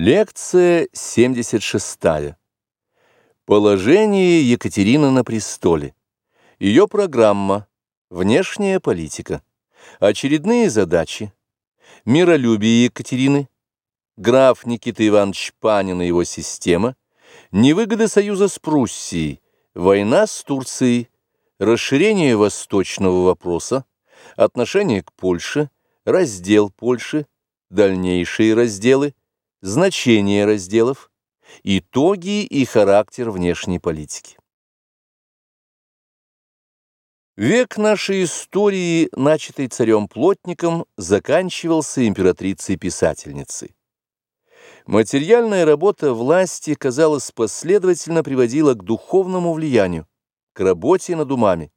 Лекция 76. Положение Екатерины на престоле. Ее программа. Внешняя политика. Очередные задачи. Миролюбие Екатерины. Граф Никита Иванович Панин и его система. Невыгоды союза с Пруссией. Война с Турцией. Расширение восточного вопроса. Отношение к Польше. Раздел Польши. Дальнейшие разделы значение разделов, итоги и характер внешней политики. Век нашей истории, начатый царем-плотником, заканчивался императрицей-писательницей. Материальная работа власти, казалось, последовательно приводила к духовному влиянию, к работе над умами.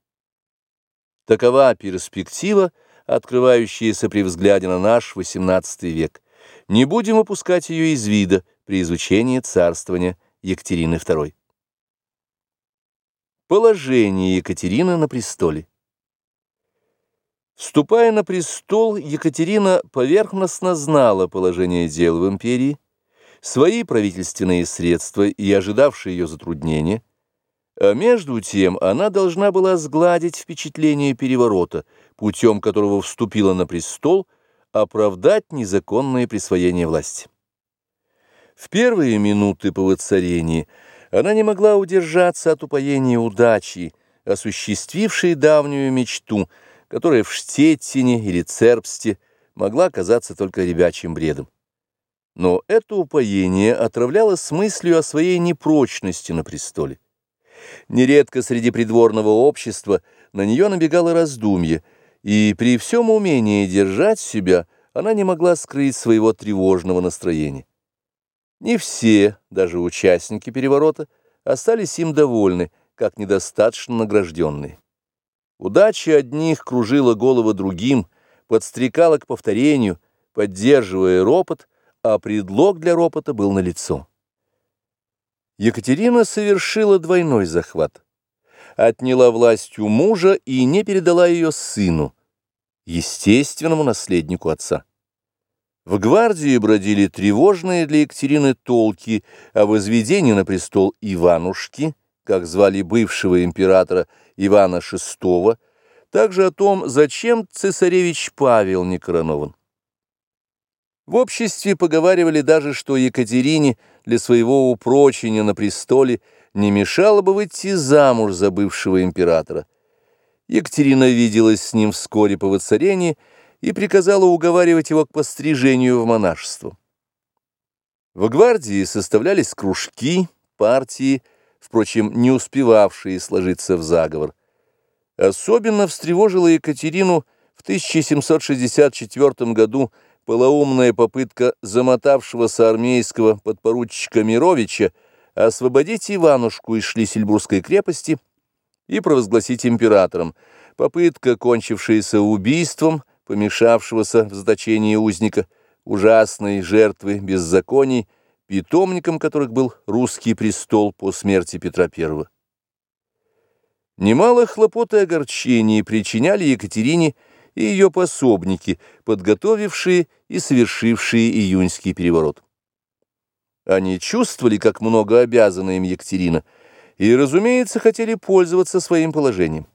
Такова перспектива, открывающаяся при взгляде на наш XVIII век – не будем опускать ее из вида при изучении царствования Екатерины II. Положение Екатерины на престоле Вступая на престол, Екатерина поверхностно знала положение дел в империи, свои правительственные средства и ожидавшие ее затруднения, а между тем она должна была сгладить впечатление переворота, путем которого вступила на престол – оправдать незаконное присвоение власти. В первые минуты по воцарении она не могла удержаться от упоения удачи, осуществившей давнюю мечту, которая в Штеттине или Цербсте могла казаться только ребячим бредом. Но это упоение отравлялось мыслью о своей непрочности на престоле. Нередко среди придворного общества на нее набегало раздумье – и при всем умении держать себя она не могла скрыть своего тревожного настроения. Не все, даже участники переворота, остались им довольны, как недостаточно награжденные. Удача одних кружила головы другим, подстрекала к повторению, поддерживая ропот, а предлог для ропота был налицо. Екатерина совершила двойной захват отняла власть у мужа и не передала ее сыну, естественному наследнику отца. В гвардии бродили тревожные для Екатерины толки о возведении на престол Иванушки, как звали бывшего императора Ивана VI, также о том, зачем цесаревич Павел не коронован. В обществе поговаривали даже, что Екатерине для своего упрочения на престоле не мешало бы выйти замуж за бывшего императора. Екатерина виделась с ним вскоре по воцарении и приказала уговаривать его к пострижению в монашество. В гвардии составлялись кружки, партии, впрочем, не успевавшие сложиться в заговор. Особенно встревожила Екатерину в 1764 году полоумная попытка замотавшегося армейского подпоручика Мировича освободить Иванушку из Шлиссельбургской крепости и провозгласить императором, попытка, кончившаяся убийством, помешавшегося в заточении узника, ужасной жертвы беззаконий, питомником которых был русский престол по смерти Петра I. Немало хлопот и огорчений причиняли Екатерине и ее пособники, подготовившие и совершившие июньский переворот. Они чувствовали, как много обязана им Екатерина, и, разумеется, хотели пользоваться своим положением.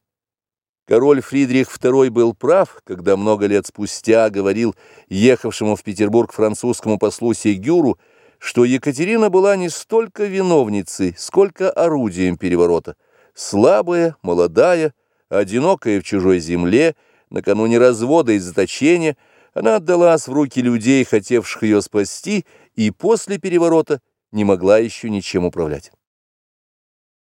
Король Фридрих II был прав, когда много лет спустя говорил ехавшему в Петербург французскому послу Сегюру, что Екатерина была не столько виновницей, сколько орудием переворота. Слабая, молодая, одинокая в чужой земле, накануне развода и заточения, она отдалась в руки людей, хотевших ее спасти, и после переворота не могла еще ничем управлять.